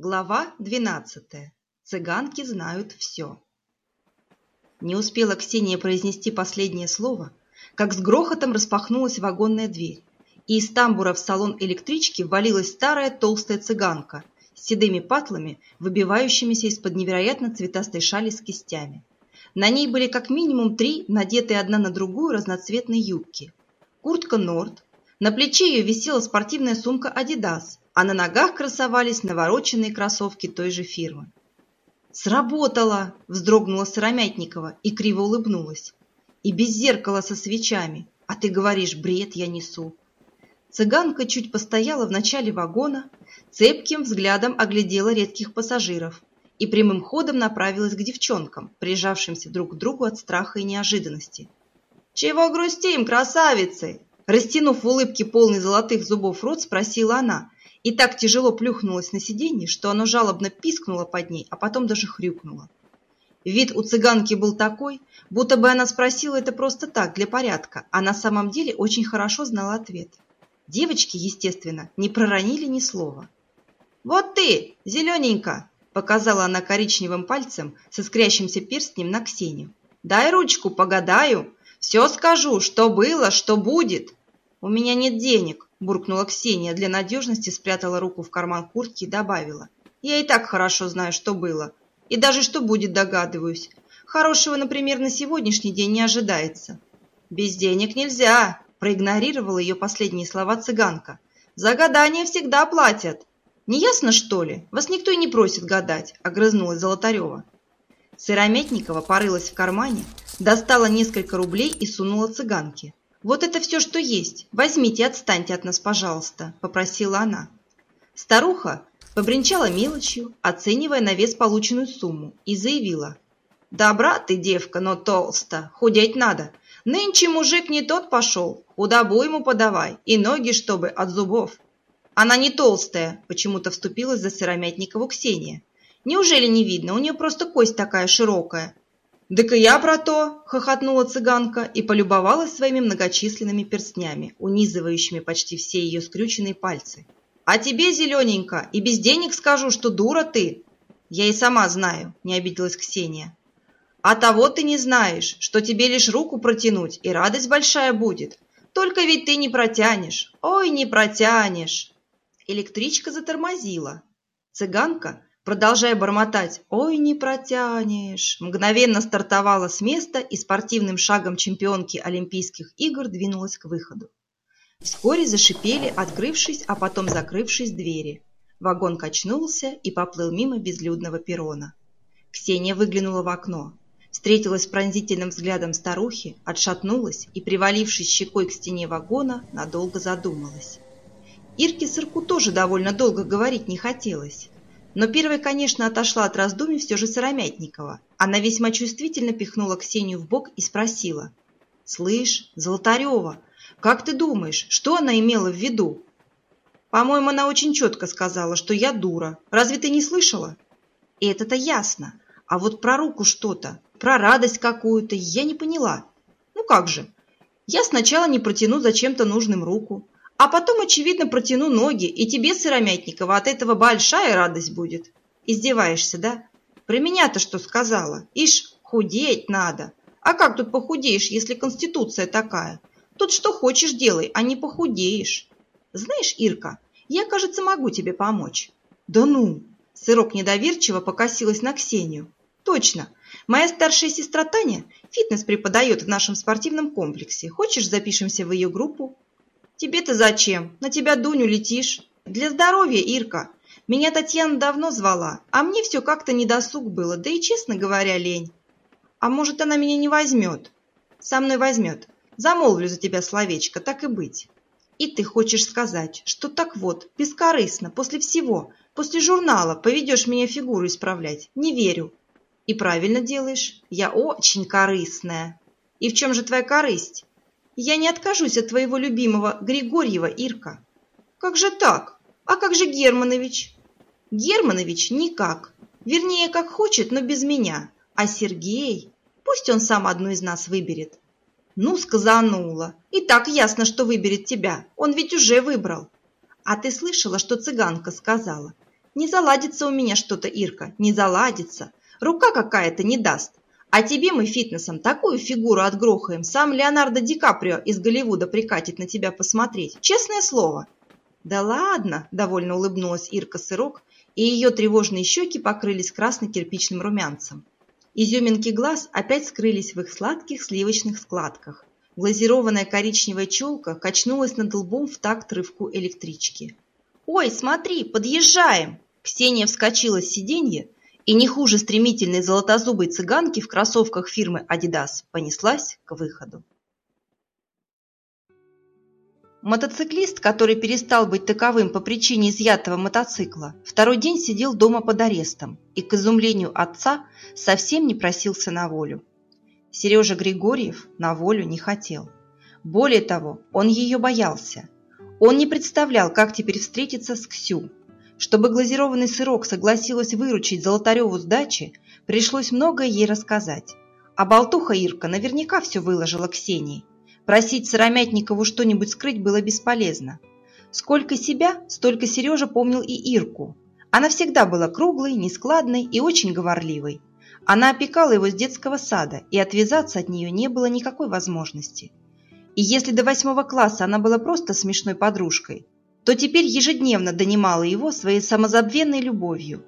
Глава 12. Цыганки знают все. Не успела Ксения произнести последнее слово, как с грохотом распахнулась вагонная дверь, и из тамбура в салон электрички ввалилась старая толстая цыганка с седыми патлами, выбивающимися из-под невероятно цветастой шали с кистями. На ней были как минимум три, надетые одна на другую, разноцветные юбки. Куртка Норд, на плече ее висела спортивная сумка «Адидас», а на ногах красовались навороченные кроссовки той же фирмы. «Сработало!» – вздрогнула Сыромятникова и криво улыбнулась. «И без зеркала со свечами. А ты говоришь, бред я несу». Цыганка чуть постояла в начале вагона, цепким взглядом оглядела редких пассажиров и прямым ходом направилась к девчонкам, прижавшимся друг к другу от страха и неожиданности. «Чего грустим, красавицы?» Растянув в улыбке полный золотых зубов рот, спросила она, и так тяжело плюхнулась на сиденье, что оно жалобно пискнуло под ней, а потом даже хрюкнуло. Вид у цыганки был такой, будто бы она спросила это просто так, для порядка, а на самом деле очень хорошо знала ответ. Девочки, естественно, не проронили ни слова. «Вот ты, зелененько!» – показала она коричневым пальцем со скрящимся перстнем на Ксению. «Дай ручку, погадаю. Все скажу, что было, что будет. У меня нет денег, буркнула Ксения, для надежности спрятала руку в карман куртки и добавила. «Я и так хорошо знаю, что было. И даже что будет, догадываюсь. Хорошего, например, на сегодняшний день не ожидается». «Без денег нельзя», – проигнорировала ее последние слова цыганка. «За гадание всегда платят». «Не ясно, что ли? Вас никто и не просит гадать», – огрызнулась Золотарева. Сырометникова порылась в кармане, достала несколько рублей и сунула цыганке. «Вот это все, что есть. Возьмите, отстаньте от нас, пожалуйста», – попросила она. Старуха побренчала мелочью, оценивая на вес полученную сумму, и заявила. «Добра ты, девка, но толста, худеть надо. Нынче мужик не тот пошел, худобу ему подавай, и ноги, чтобы от зубов». «Она не толстая», – почему-то вступилась за Сыромятникову Ксения. «Неужели не видно? У нее просто кость такая широкая. «Так и я про то!» – хохотнула цыганка и полюбовалась своими многочисленными перстнями, унизывающими почти все ее скрюченные пальцы. «А тебе, зелененько, и без денег скажу, что дура ты!» «Я и сама знаю», – не обиделась Ксения. «А того ты не знаешь, что тебе лишь руку протянуть, и радость большая будет. Только ведь ты не протянешь. Ой, не протянешь!» Электричка затормозила. Цыганка продолжая бормотать «Ой, не протянешь!», мгновенно стартовала с места и спортивным шагом чемпионки Олимпийских игр двинулась к выходу. Вскоре зашипели, открывшись, а потом закрывшись двери. Вагон качнулся и поплыл мимо безлюдного перрона. Ксения выглянула в окно, встретилась пронзительным взглядом старухи, отшатнулась и, привалившись щекой к стене вагона, надолго задумалась. Ирке Сырку тоже довольно долго говорить не хотелось. Но первой, конечно, отошла от раздумий все же Сыромятникова. Она весьма чувствительно пихнула Ксению в бок и спросила. «Слышь, Золотарева, как ты думаешь, что она имела в виду?» «По-моему, она очень четко сказала, что я дура. Разве ты не слышала?» Это-то ясно. А вот про руку что-то, про радость какую-то я не поняла. Ну как же? Я сначала не протяну зачем-то нужным руку, а потом, очевидно, протяну ноги, и тебе, Сыромятникова, от этого большая радость будет. Издеваешься, да? Про меня-то что сказала? Ишь, худеть надо. А как тут похудеешь, если конституция такая? Тут что хочешь делай, а не похудеешь. Знаешь, Ирка, я, кажется, могу тебе помочь. Да ну! Сырок недоверчиво покосилась на Ксению. Точно. Моя старшая сестра Таня фитнес преподает в нашем спортивном комплексе. Хочешь, запишемся в ее группу? Тебе-то зачем? На тебя Дуню летишь. Для здоровья, Ирка. Меня Татьяна давно звала, а мне все как-то недосуг было, да и, честно говоря, лень. А может, она меня не возьмет? Со мной возьмет. Замолвлю за тебя словечко, так и быть. И ты хочешь сказать, что так вот, бескорыстно, после всего, после журнала поведешь меня фигуру исправлять? Не верю. И правильно делаешь. Я очень корыстная. И в чем же твоя корысть? Я не откажусь от твоего любимого Григорьева, Ирка. Как же так? А как же Германович? Германович никак. Вернее, как хочет, но без меня. А Сергей? Пусть он сам одну из нас выберет. Ну, сказанула. И так ясно, что выберет тебя. Он ведь уже выбрал. А ты слышала, что цыганка сказала? Не заладится у меня что-то, Ирка, не заладится. Рука какая-то не даст. А тебе мы фитнесом такую фигуру отгрохаем, сам Леонардо Ди Каприо из Голливуда прикатит на тебя посмотреть. Честное слово. Да ладно, довольно улыбнулась Ирка Сырок, и ее тревожные щеки покрылись красно-кирпичным румянцем. Изюминки глаз опять скрылись в их сладких сливочных складках. Глазированная коричневая челка качнулась над лбом в такт рывку электрички. «Ой, смотри, подъезжаем!» Ксения вскочила с сиденья и не хуже стремительной золотозубой цыганки в кроссовках фирмы «Адидас» понеслась к выходу. Мотоциклист, который перестал быть таковым по причине изъятого мотоцикла, второй день сидел дома под арестом и, к изумлению отца, совсем не просился на волю. Сережа Григорьев на волю не хотел. Более того, он ее боялся. Он не представлял, как теперь встретиться с Ксю, чтобы глазированный сырок согласилась выручить Золотареву с дачи, пришлось многое ей рассказать. А болтуха Ирка наверняка все выложила Ксении. Просить Сыромятникову что-нибудь скрыть было бесполезно. Сколько себя, столько Сережа помнил и Ирку. Она всегда была круглой, нескладной и очень говорливой. Она опекала его с детского сада, и отвязаться от нее не было никакой возможности. И если до восьмого класса она была просто смешной подружкой, то теперь ежедневно донимала его своей самозабвенной любовью.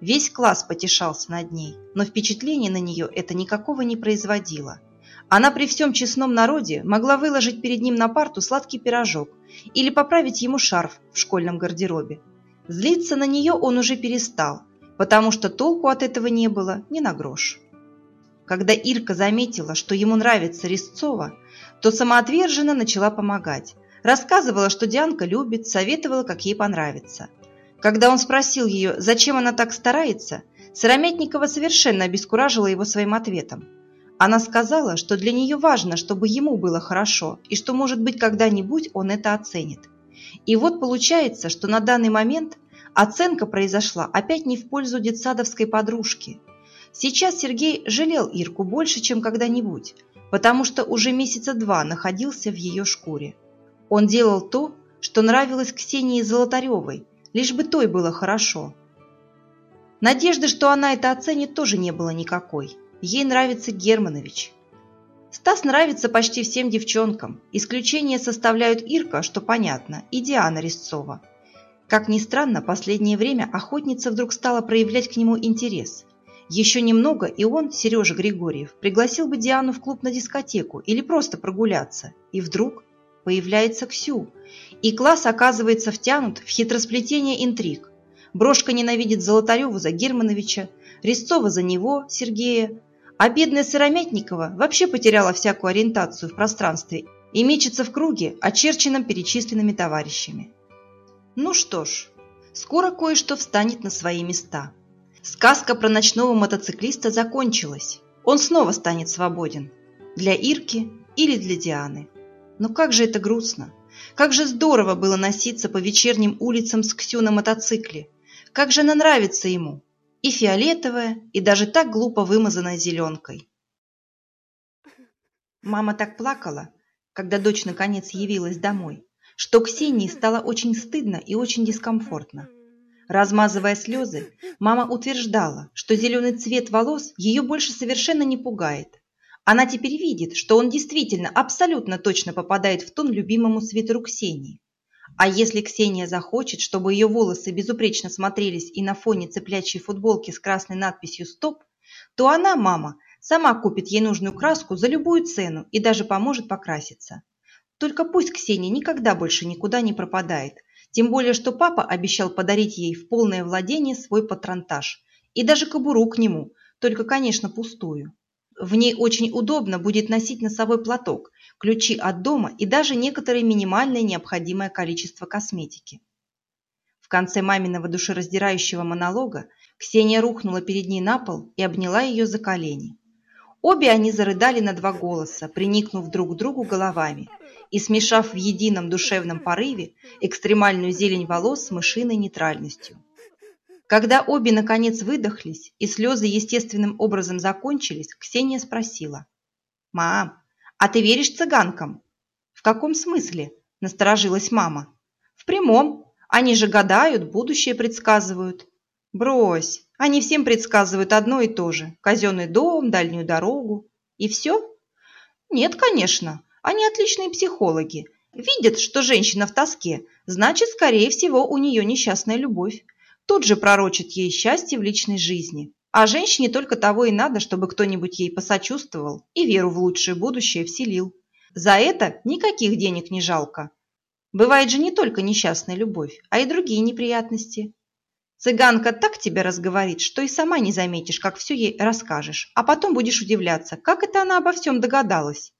Весь класс потешался над ней, но впечатление на нее это никакого не производило. Она при всем честном народе могла выложить перед ним на парту сладкий пирожок или поправить ему шарф в школьном гардеробе. Злиться на нее он уже перестал, потому что толку от этого не было ни на грош. Когда Ирка заметила, что ему нравится Резцова, то самоотверженно начала помогать, Рассказывала, что Дианка любит, советовала, как ей понравится. Когда он спросил ее, зачем она так старается, Сырометникова совершенно обескуражила его своим ответом. Она сказала, что для нее важно, чтобы ему было хорошо, и что, может быть, когда-нибудь он это оценит. И вот получается, что на данный момент оценка произошла опять не в пользу детсадовской подружки. Сейчас Сергей жалел Ирку больше, чем когда-нибудь, потому что уже месяца два находился в ее шкуре. Он делал то, что нравилось Ксении Золотаревой, лишь бы той было хорошо. Надежды, что она это оценит, тоже не было никакой. Ей нравится Германович. Стас нравится почти всем девчонкам. Исключение составляют Ирка, что понятно, и Диана Резцова. Как ни странно, последнее время охотница вдруг стала проявлять к нему интерес. Еще немного, и он, Сережа Григорьев, пригласил бы Диану в клуб на дискотеку или просто прогуляться. И вдруг появляется Ксю, и класс оказывается втянут в хитросплетение интриг. Брошка ненавидит Золотареву за Германовича, Резцова за него, Сергея, а бедная Сыромятникова вообще потеряла всякую ориентацию в пространстве и мечется в круге, очерченном перечисленными товарищами. Ну что ж, скоро кое-что встанет на свои места. Сказка про ночного мотоциклиста закончилась. Он снова станет свободен. Для Ирки или для Дианы. Но как же это грустно! Как же здорово было носиться по вечерним улицам с Ксю на мотоцикле! Как же она нравится ему! И фиолетовая, и даже так глупо вымазанная зеленкой. Мама так плакала, когда дочь наконец явилась домой, что Ксении стало очень стыдно и очень дискомфортно. Размазывая слезы, мама утверждала, что зеленый цвет волос ее больше совершенно не пугает, она теперь видит, что он действительно абсолютно точно попадает в тон любимому свитеру Ксении. А если Ксения захочет, чтобы ее волосы безупречно смотрелись и на фоне цеплячей футболки с красной надписью «Стоп», то она, мама, сама купит ей нужную краску за любую цену и даже поможет покраситься. Только пусть Ксения никогда больше никуда не пропадает, тем более, что папа обещал подарить ей в полное владение свой патронтаж и даже кобуру к нему, только, конечно, пустую. В ней очень удобно будет носить носовой платок, ключи от дома и даже некоторое минимальное необходимое количество косметики. В конце маминого душераздирающего монолога Ксения рухнула перед ней на пол и обняла ее за колени. Обе они зарыдали на два голоса, приникнув друг к другу головами и смешав в едином душевном порыве экстремальную зелень волос с мышиной нейтральностью. Когда обе наконец выдохлись и слезы естественным образом закончились, Ксения спросила. «Мам, а ты веришь цыганкам?» «В каком смысле?» – насторожилась мама. «В прямом. Они же гадают, будущее предсказывают. Брось, они всем предсказывают одно и то же. Казенный дом, дальнюю дорогу. И все? Нет, конечно. Они отличные психологи. Видят, что женщина в тоске, значит, скорее всего, у нее несчастная любовь. Тут же пророчат ей счастье в личной жизни. А женщине только того и надо, чтобы кто-нибудь ей посочувствовал и веру в лучшее будущее вселил. За это никаких денег не жалко. Бывает же не только несчастная любовь, а и другие неприятности. Цыганка так тебя разговорит, что и сама не заметишь, как все ей расскажешь, а потом будешь удивляться, как это она обо всем догадалась.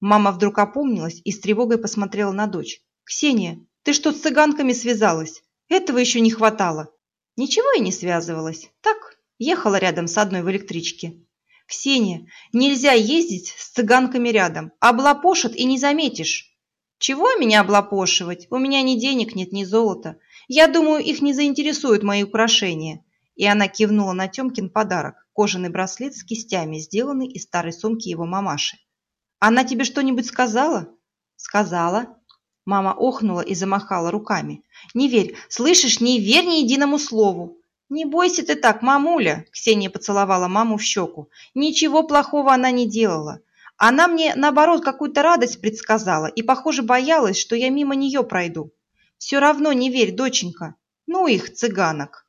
Мама вдруг опомнилась и с тревогой посмотрела на дочь. «Ксения, ты что, с цыганками связалась? Этого еще не хватало». Ничего я не связывалась. Так, ехала рядом с одной в электричке. «Ксения, нельзя ездить с цыганками рядом. Облапошат и не заметишь». «Чего меня облапошивать? У меня ни денег нет, ни золота. Я думаю, их не заинтересуют мои украшения». И она кивнула на Тёмкин подарок – кожаный браслет с кистями, сделанный из старой сумки его мамаши. «Она тебе что-нибудь сказала?» «Сказала». Мама охнула и замахала руками. «Не верь, слышишь, не верь ни единому слову. «Не бойся ты так, мамуля!» – Ксения поцеловала маму в щеку. «Ничего плохого она не делала. Она мне, наоборот, какую-то радость предсказала и, похоже, боялась, что я мимо нее пройду. Все равно не верь, доченька. Ну их, цыганок!»